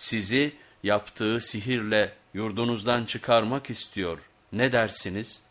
sizi yaptığı sihirle yurdunuzdan çıkarmak istiyor. Ne dersiniz?''